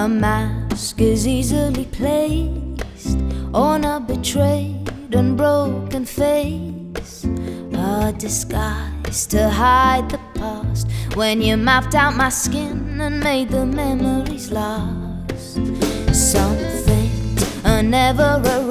A mask is easily placed on a betrayed and broken face. A disguise to hide the past when you mapped out my skin and made the memories last. Some things are never erased,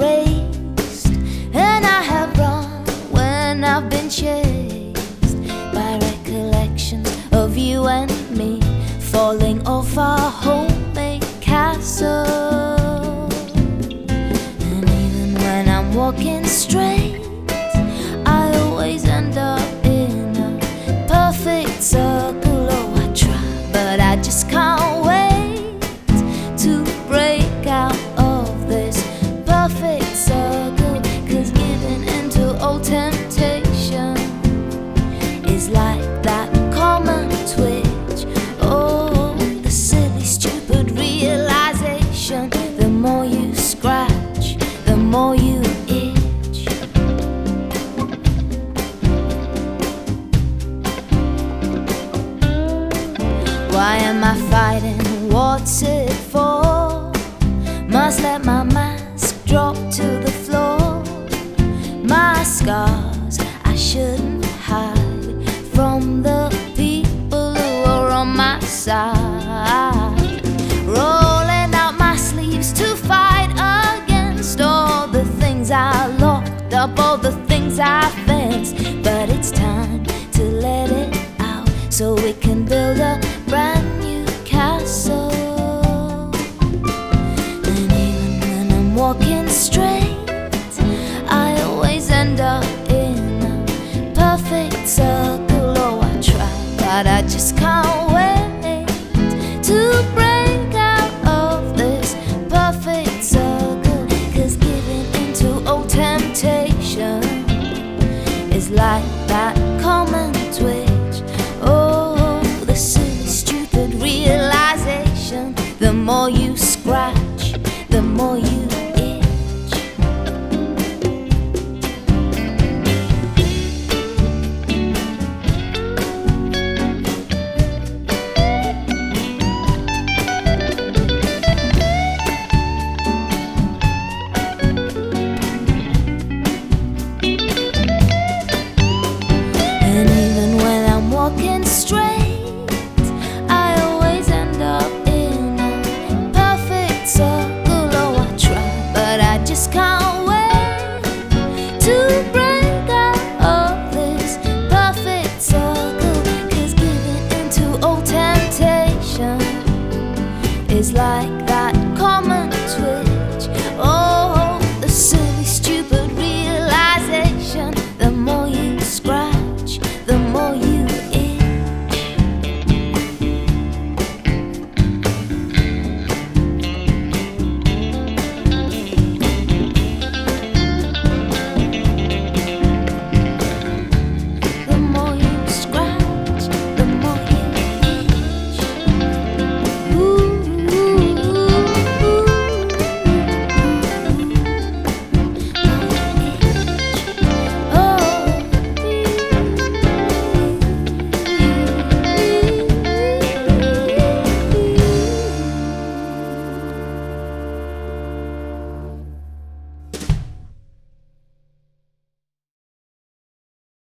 am I fighting? What's it for? Must let my mask drop to the floor. My scars I shouldn't hide from the people who are on my side. Like that common twitch. Oh, the silly, stupid realization. The more you scratch, the more you And